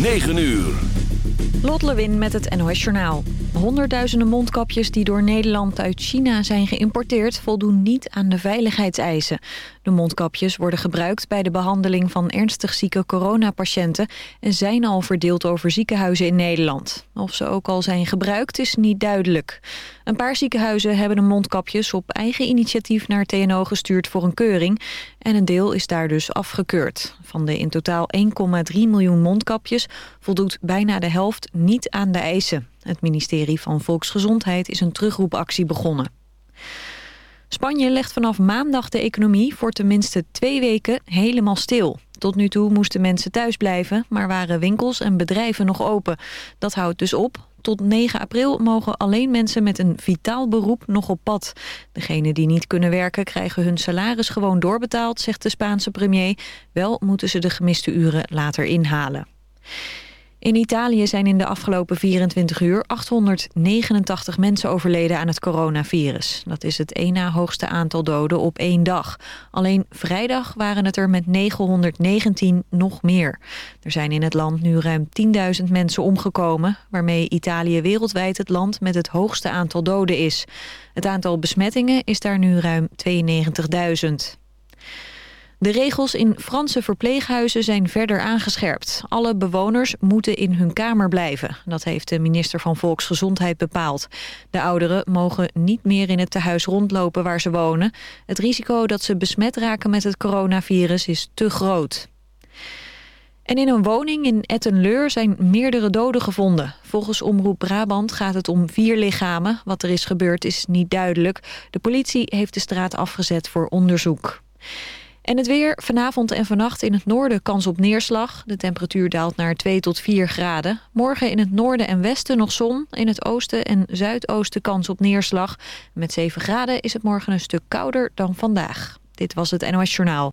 9 uur. Lot Lewin met het NOS Journaal. Honderdduizenden mondkapjes die door Nederland uit China zijn geïmporteerd... voldoen niet aan de veiligheidseisen. De mondkapjes worden gebruikt bij de behandeling van ernstig zieke coronapatiënten... en zijn al verdeeld over ziekenhuizen in Nederland. Of ze ook al zijn gebruikt is niet duidelijk. Een paar ziekenhuizen hebben de mondkapjes op eigen initiatief naar TNO gestuurd voor een keuring... en een deel is daar dus afgekeurd. Van de in totaal 1,3 miljoen mondkapjes voldoet bijna de helft niet aan de eisen. Het ministerie van Volksgezondheid is een terugroepactie begonnen. Spanje legt vanaf maandag de economie voor tenminste twee weken helemaal stil. Tot nu toe moesten mensen thuis blijven, maar waren winkels en bedrijven nog open. Dat houdt dus op. Tot 9 april mogen alleen mensen met een vitaal beroep nog op pad. Degenen die niet kunnen werken krijgen hun salaris gewoon doorbetaald, zegt de Spaanse premier. Wel moeten ze de gemiste uren later inhalen. In Italië zijn in de afgelopen 24 uur 889 mensen overleden aan het coronavirus. Dat is het één na hoogste aantal doden op één dag. Alleen vrijdag waren het er met 919 nog meer. Er zijn in het land nu ruim 10.000 mensen omgekomen... waarmee Italië wereldwijd het land met het hoogste aantal doden is. Het aantal besmettingen is daar nu ruim 92.000. De regels in Franse verpleeghuizen zijn verder aangescherpt. Alle bewoners moeten in hun kamer blijven. Dat heeft de minister van Volksgezondheid bepaald. De ouderen mogen niet meer in het tehuis rondlopen waar ze wonen. Het risico dat ze besmet raken met het coronavirus is te groot. En in een woning in Ettenleur zijn meerdere doden gevonden. Volgens Omroep Brabant gaat het om vier lichamen. Wat er is gebeurd is niet duidelijk. De politie heeft de straat afgezet voor onderzoek. En het weer, vanavond en vannacht in het noorden kans op neerslag. De temperatuur daalt naar 2 tot 4 graden. Morgen in het noorden en westen nog zon. In het oosten en zuidoosten kans op neerslag. Met 7 graden is het morgen een stuk kouder dan vandaag. Dit was het NOS Journaal.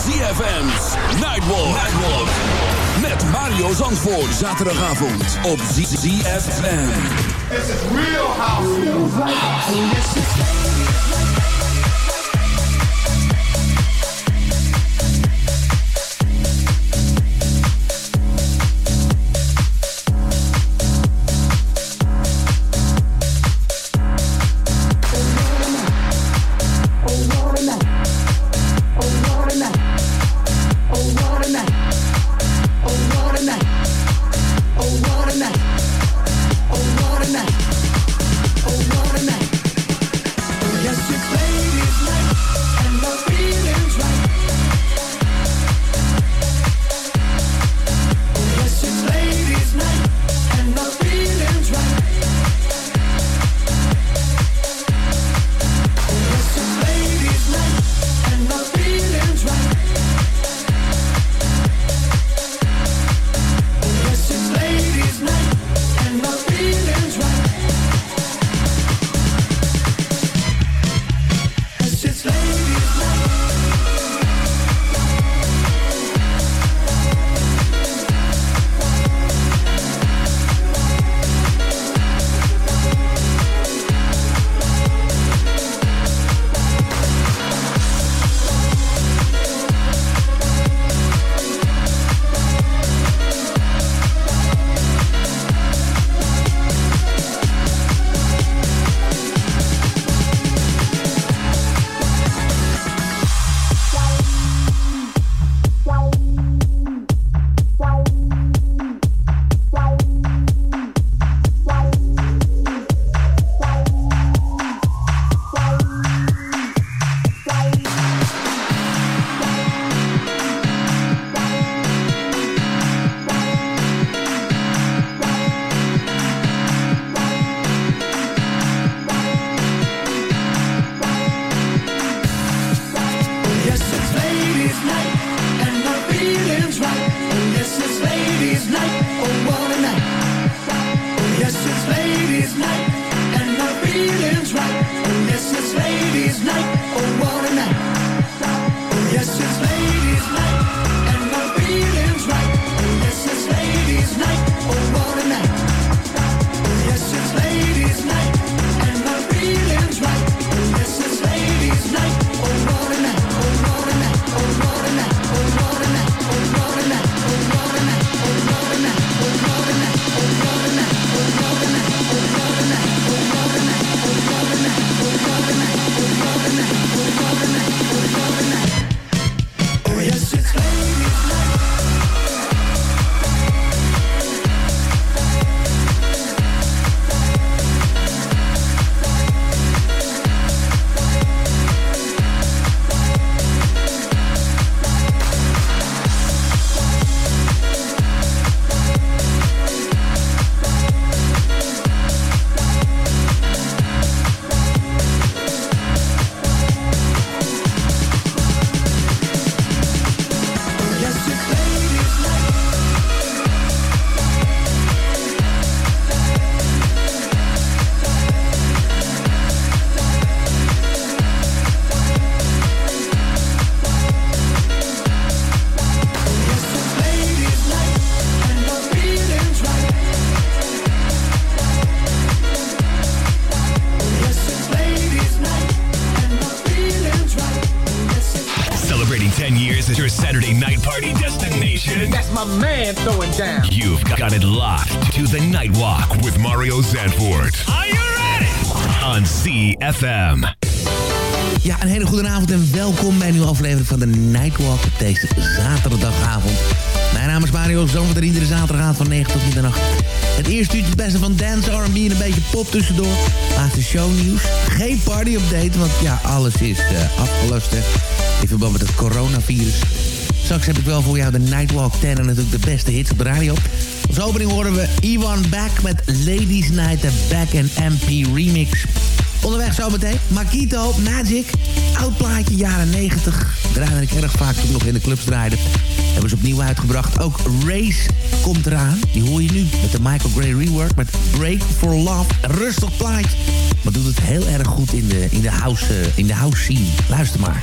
ZFM's Nightwalk. Nightwalk. Met Mario Zandvoort. Zaterdagavond op ZFM. This is real house. Ja, een hele goede avond en welkom bij een nieuwe aflevering van de Nightwalk deze zaterdagavond. Mijn naam is Mario en iedere zaterdagavond van 9 tot middernacht. Het eerste uurtje het beste van dance, R&B en een beetje pop tussendoor. Laatste shownieuws. Geen party-update, want ja, alles is uh, afgelast in verband met het coronavirus. Straks heb ik wel voor jou de Nightwalk 10 en natuurlijk de beste hits op de radio. Als opening horen we Iwan Back met Ladies Night, de Back and MP remix. Onderweg zometeen Makito, Magic, oud plaatje jaren 90. Draaide ik erg vaak toen nog in de clubs draaide. Hebben ze opnieuw uitgebracht. Ook Race komt eraan. Die hoor je nu met de Michael Gray rework met Break for Love. Rustig plaatje. Maar doet het heel erg goed in de, in de, house, uh, in de house scene. Luister maar.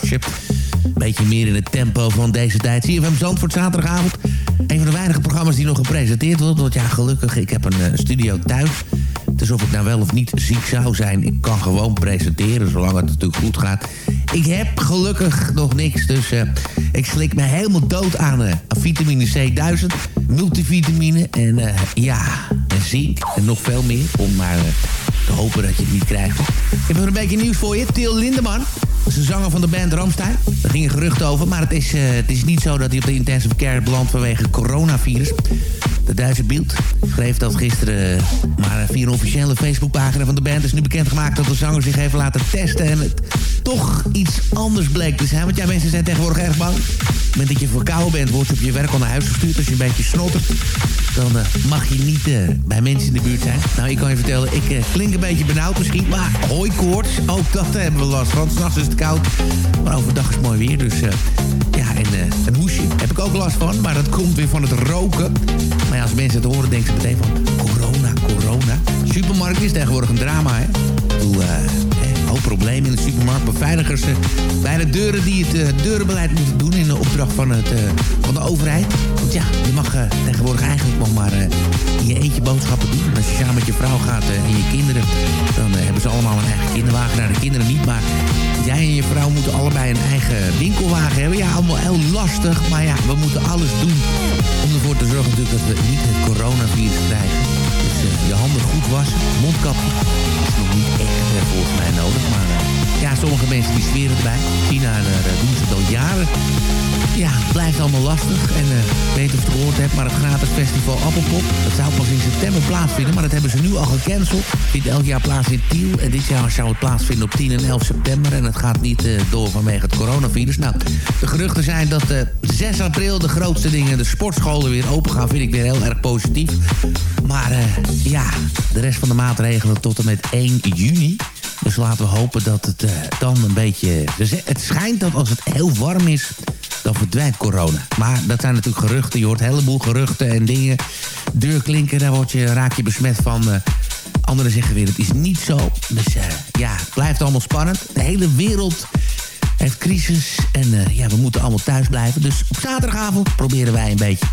In een jasje. Beetje meer in het tempo van deze tijd. CFM Zandvoort zaterdagavond. Een van de weinige programma's die nog gepresenteerd wordt. Want ja, gelukkig, ik heb een eh, studio thuis. Dus of ik nou wel of niet ziek zou zijn... ik kan gewoon presenteren, zolang het natuurlijk goed gaat. Ik heb gelukkig nog niks, dus eh, ik slik me helemaal dood aan, aan vitamine C1000, multivitamine en ja, en zink en nog veel meer. Om maar te hopen dat je het niet krijgt. Ik heb nog een beetje nieuws voor je. Til Lindeman, is de zanger van de band Ramstein. Daar gingen geruchten over, maar het is, eh, het is niet zo dat hij op de intensive care belandt vanwege coronavirus. De Duitse Bild schreef dat gisteren, eh, maar via een officiële Facebookpagina van de band is nu bekendgemaakt dat de zanger zich heeft laten testen en het toch iets anders bleek te zijn. Want ja, mensen zijn tegenwoordig erg bang. Het moment dat je verkouden bent, wordt je op je werk al naar huis gestuurd. Als je een beetje snottert, dan eh, mag je niet eh, bij mensen in de buurt zijn. Nou, ik kan je vertellen, ik eh, klink een beetje benauwd misschien. Maar hooikoorts, ook dat hebben we last van. S'nachts is het koud, maar overdag is het mooi weer. Dus ja, en een hoesje heb ik ook last van. Maar dat komt weer van het roken. Maar ja, als mensen het horen, denken ze meteen van... Corona, corona. Supermarkt is tegenwoordig een drama, hè? Problemen in de supermarkt. Beveiligers uh, bij de deuren die het uh, deurenbeleid moeten doen in de opdracht van, het, uh, van de overheid. Want ja, je mag tegenwoordig eigenlijk nog maar in je eentje boodschappen doen. En als je samen met je vrouw gaat en je kinderen, dan hebben ze allemaal een eigen kinderwagen. Nou, de kinderen niet, maar jij en je vrouw moeten allebei een eigen winkelwagen hebben. Ja, allemaal heel lastig, maar ja, we moeten alles doen om ervoor te zorgen dat we niet het coronavirus krijgen. Je handen goed wassen, mondkapje. Dat is nog niet echt volgens mij nodig, maar ja, sommige mensen die zweren erbij. China, daar doen ze het al jaren. Ja, het blijft allemaal lastig. En uh, weet of het gehoord hebt, maar het gratis festival Appelpop... dat zou pas in september plaatsvinden, maar dat hebben ze nu al gecanceld. Vindt elk jaar plaats in Tiel. En dit jaar zou het plaatsvinden op 10 en 11 september. En het gaat niet uh, door vanwege het coronavirus. Nou, de geruchten zijn dat uh, 6 april de grootste dingen... de sportscholen weer open gaan, vind ik weer heel erg positief. Maar ja, de rest van de maatregelen tot en met 1 juni... Dus laten we hopen dat het uh, dan een beetje... Het schijnt dat als het heel warm is, dan verdwijnt corona. Maar dat zijn natuurlijk geruchten. Je hoort een heleboel geruchten en dingen. Deurklinken, daar word je, raak je besmet van... Uh, Anderen zeggen weer, het is niet zo. Dus uh, ja, het blijft allemaal spannend. De hele wereld heeft crisis. En ja, we moeten allemaal thuis blijven. Dus op zaterdagavond proberen wij een beetje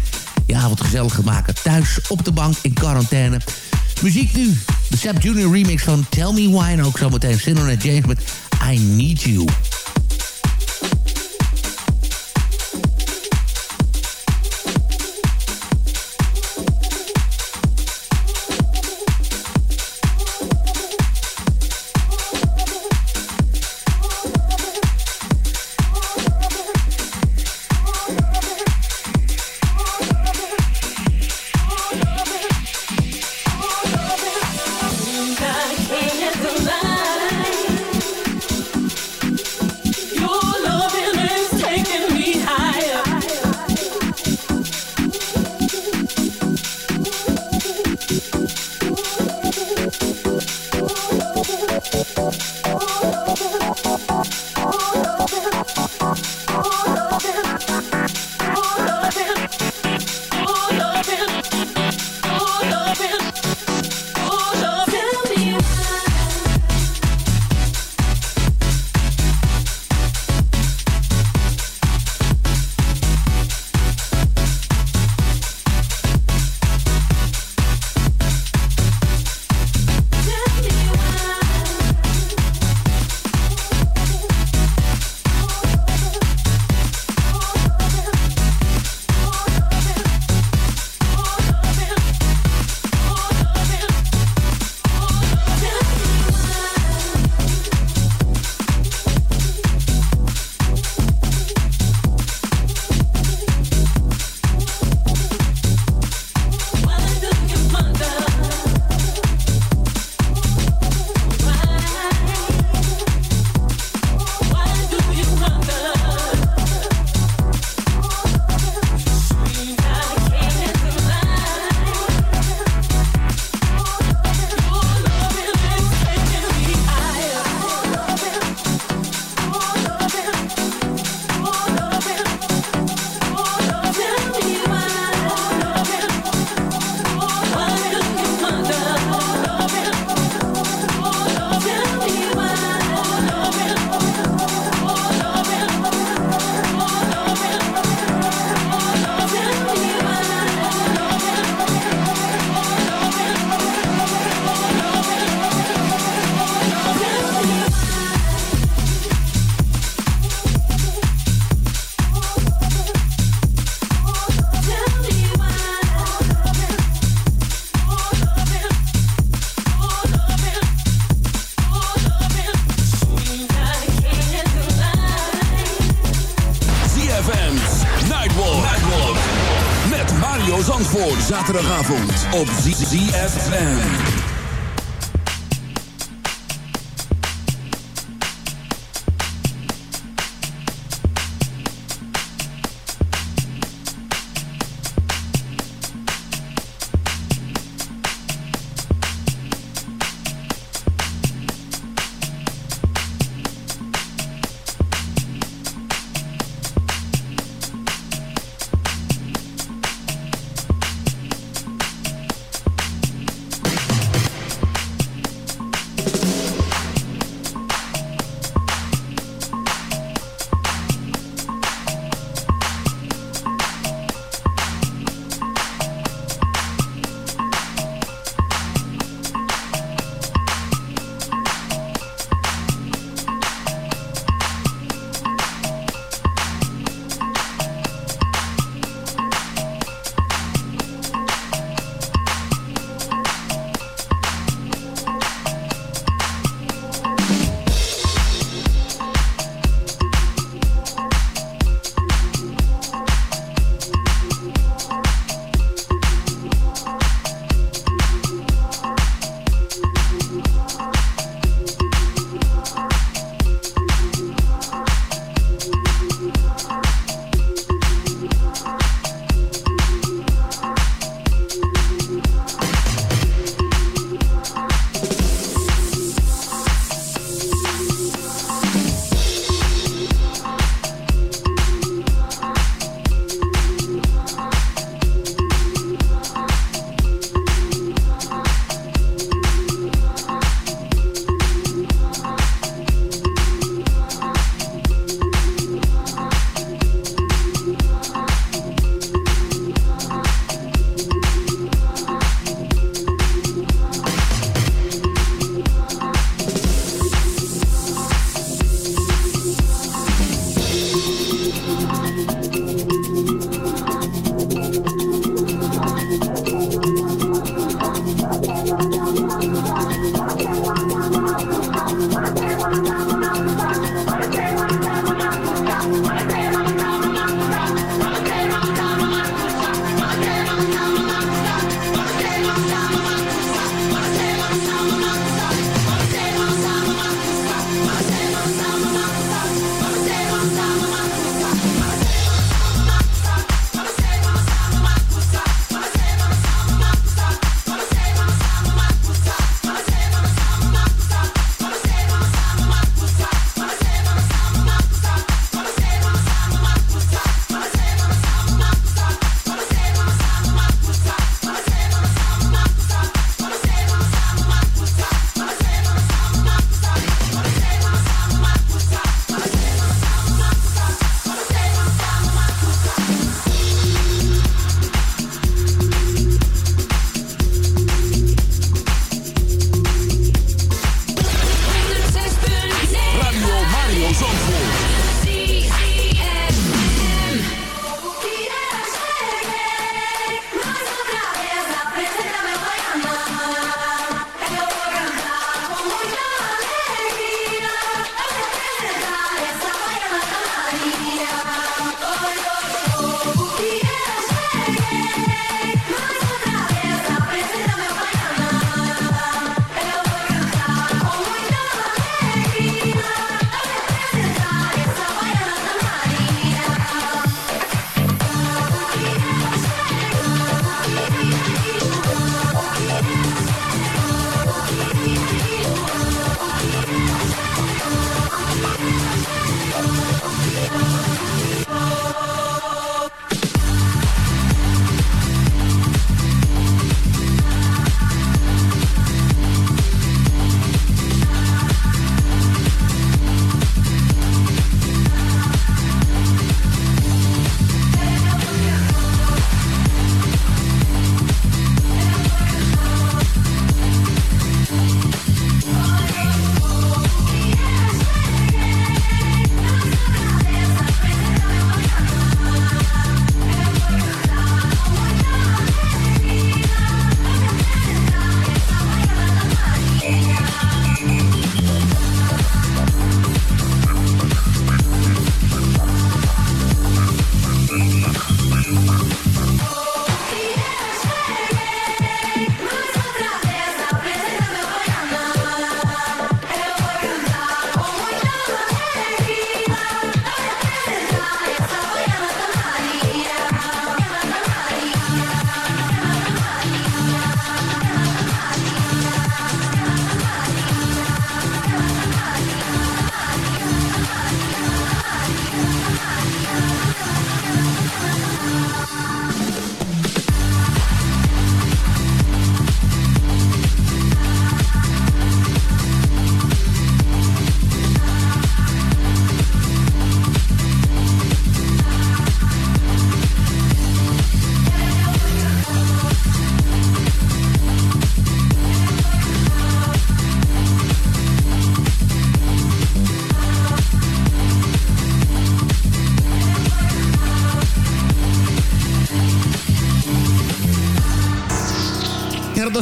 je avond gezellig te maken. Thuis op de bank in quarantaine. Muziek nu. De Sap Junior remix van Tell Me Why. En ook zometeen Sinner James met I Need You.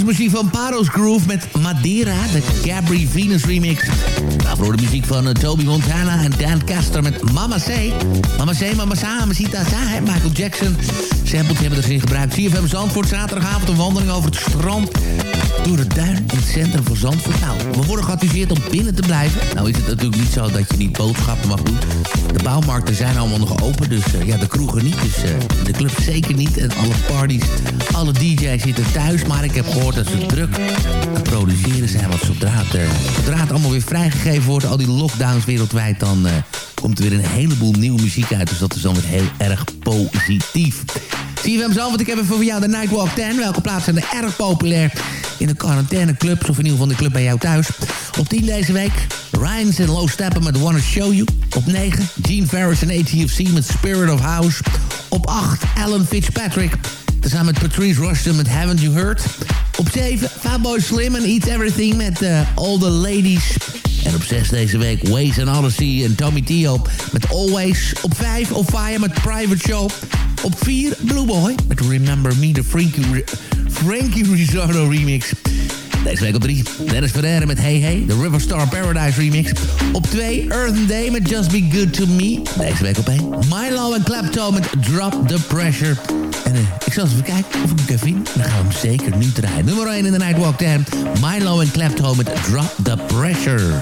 Muziek van Paros Groove met Madeira, de Gabri Venus remix. Daarvoor de muziek van uh, Toby Montana en Dan Caster met Mama C. Mama C, Mama Sa, Mamacita Sa, Michael Jackson. Samples hebben erin gebruikt. CFM Zandvoort, zaterdagavond een wandeling over het strand. Door het duin in het centrum van Zandvoort. Nou, we worden geadviseerd om binnen te blijven. Nou is het natuurlijk niet zo dat je niet boodschappen mag doen. De bouwmarkten zijn allemaal nog open, dus uh, ja, de kroegen niet. Dus uh, de club zeker niet. En alle parties, alle DJ's zitten thuis. Maar ik heb gehoord dat ze druk aan produceren zijn. Want zodra het, uh, zodra het allemaal weer vrijgegeven wordt, al die lockdowns wereldwijd, dan komt er weer een heleboel nieuwe muziek uit. Dus dat is dan weer heel erg positief. CFM Zalvoort, ik heb even voor jou de Nightwalk 10. Welke plaatsen zijn er erg populair in de quarantaineclubs... of in ieder geval de club bij jou thuis. Op 10 deze week, Ryan's en Low Stepper met Wanna Show You. Op 9, Gene Ferris en ATFC met Spirit of House. Op 8, Alan Fitzpatrick... Samen met Patrice Rushton met Haven't You Heard. Op 7, Fatboy Slim en Eat Everything met uh, All The Ladies. En op 6 deze week, Waze and Odyssey en Tommy Tio met Always. Op 5, On Fire met Private Show. Op 4, Blue Boy met Remember Me, de Frankie, Frankie Rizzardo remix. Deze week op 3, Dennis Ferreira met Hey Hey, de Riverstar Paradise remix. Op 2, Earth Day met Just Be Good To Me. Deze week op 1, Milo en Clapton met Drop The Pressure. En uh, ik zal eens even kijken of ik hem kan vinden. Dan gaan we hem zeker nu draaien. Nummer 1 in de Nightwalk 10, Milo en Clapton met Drop The Pressure.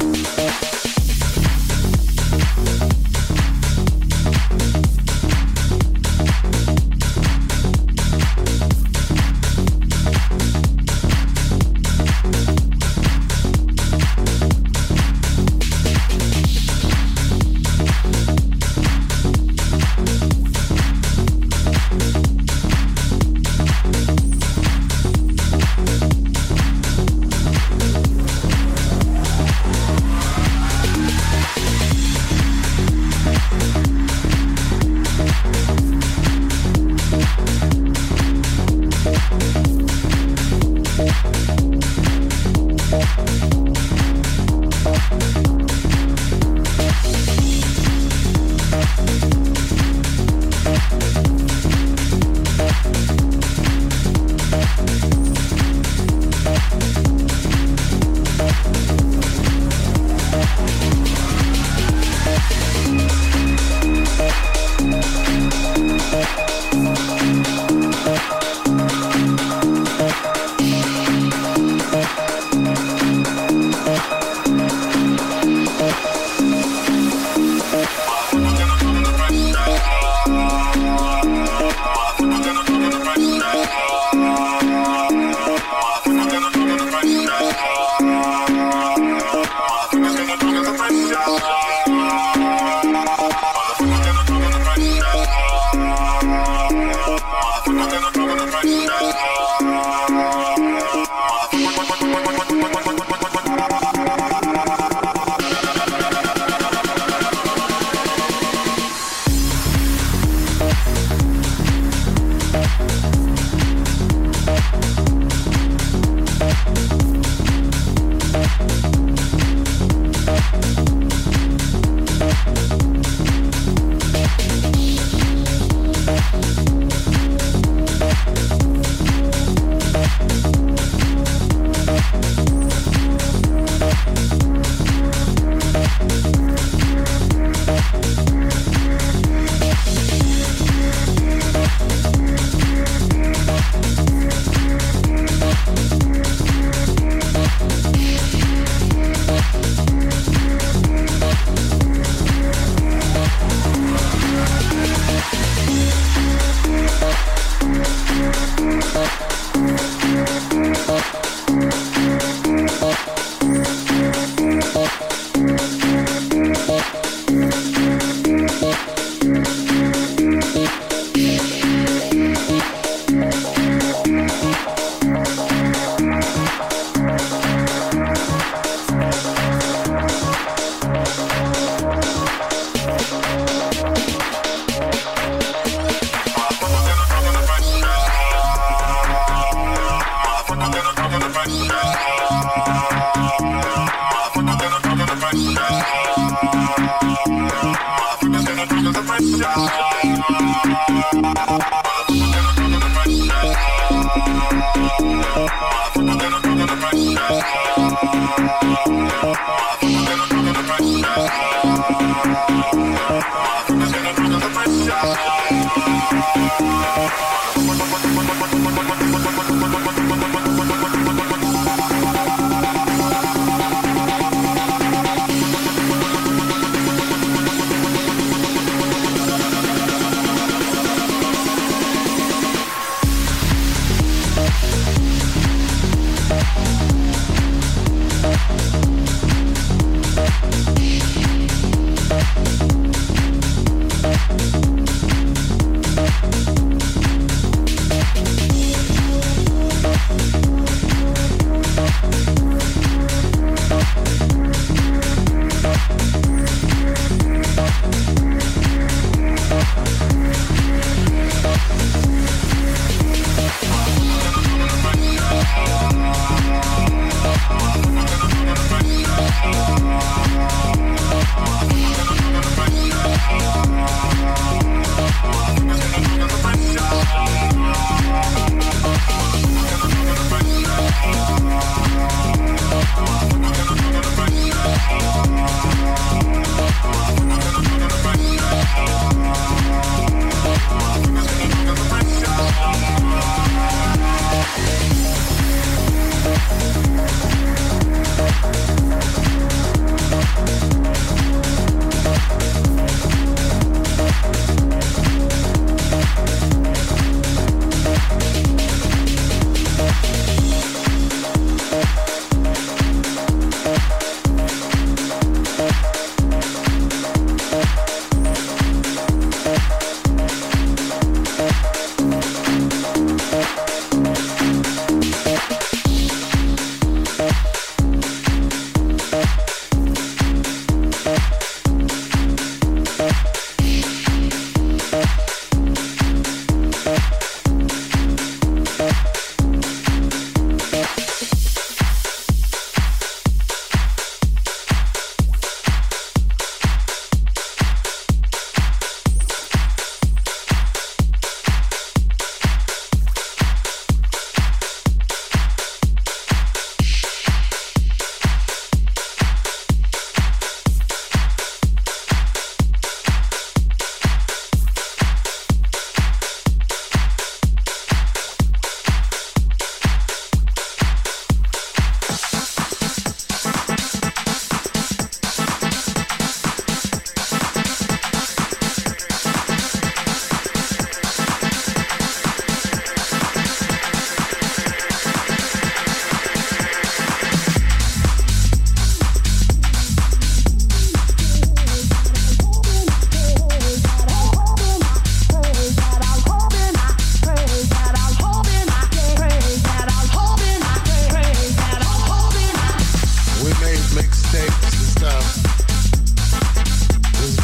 mixtapes and stuff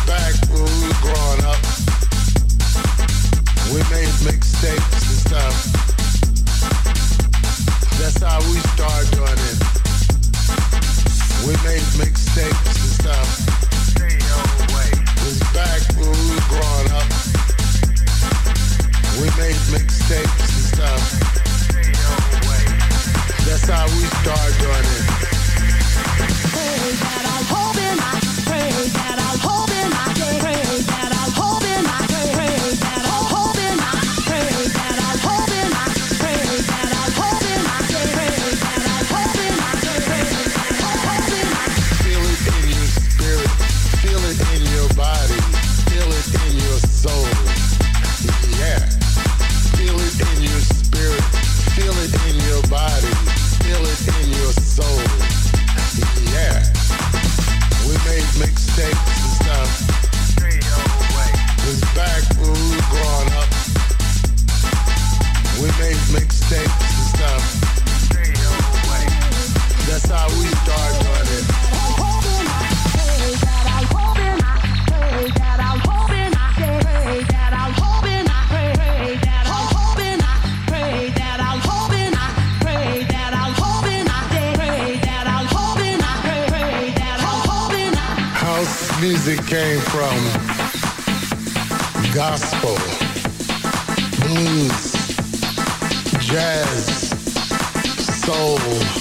back when we were growing up. We made mistakes and stuff. That's how we started doing it. We made and stuff. Back when we were growing up. We made and stuff. That's how we started doing it that I'm holding on. came from gospel, blues, jazz, soul.